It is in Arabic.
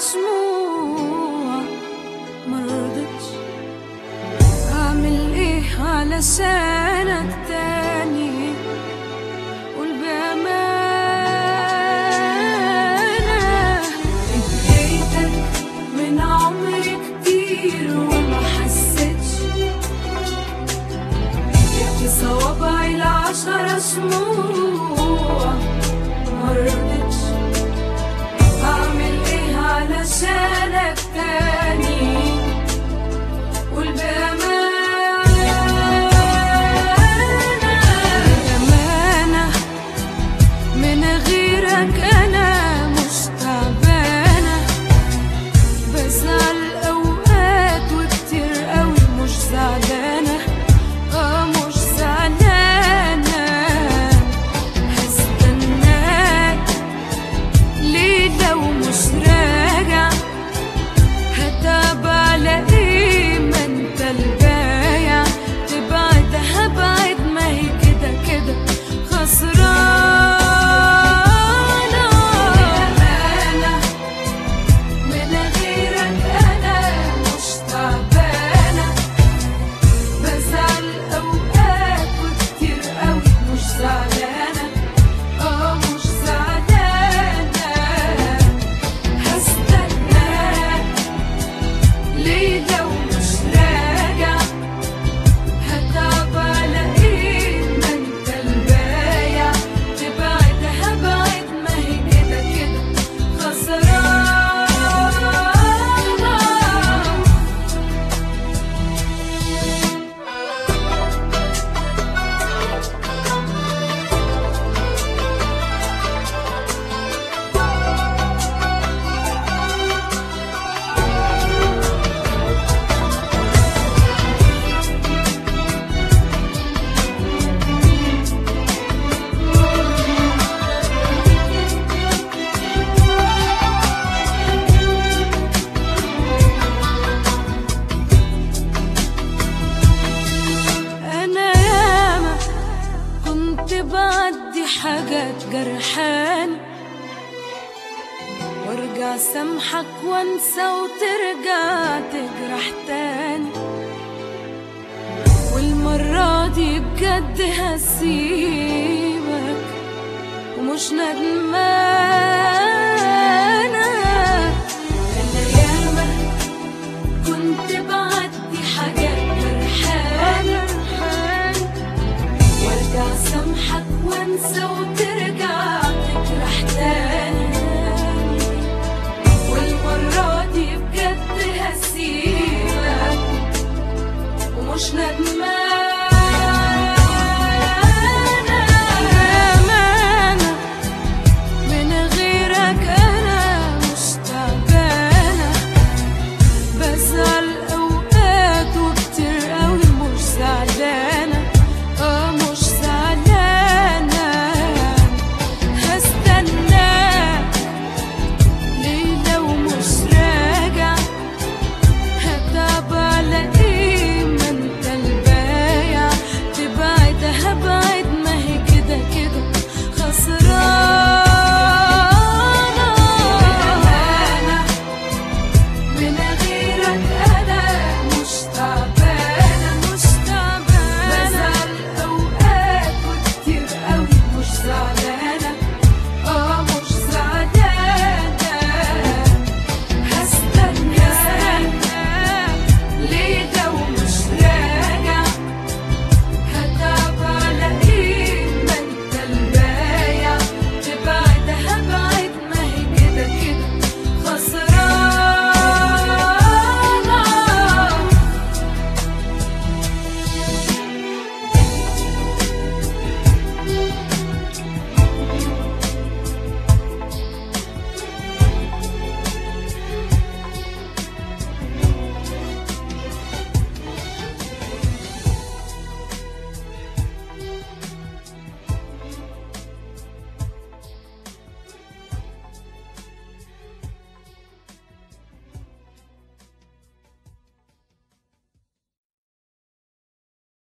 مسموع مرضتش أعمل إيه علشانك تاني؟ قول بأمانة. اديتك من عمري كتير وما حسيتش. جبت صوابعي العشرة شموع مرضتش علشانك جرحاني وارجع سامحك وانسى وترجع تجرح تاني. والمرة دي بجد هسيبك ومش ندمانة. أنا ياما كنت بعدي حاجات جرحانة وارجع سامحك وانسى وترجع